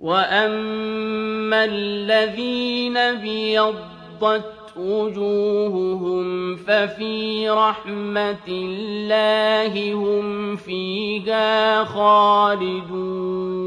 وَأَمَّا الَّذِينَ ابْيَضَّتْ وُجُوهُهُمْ فَفِي رَحْمَةِ اللَّهِ هُمْ فِيهَا خَالِدُونَ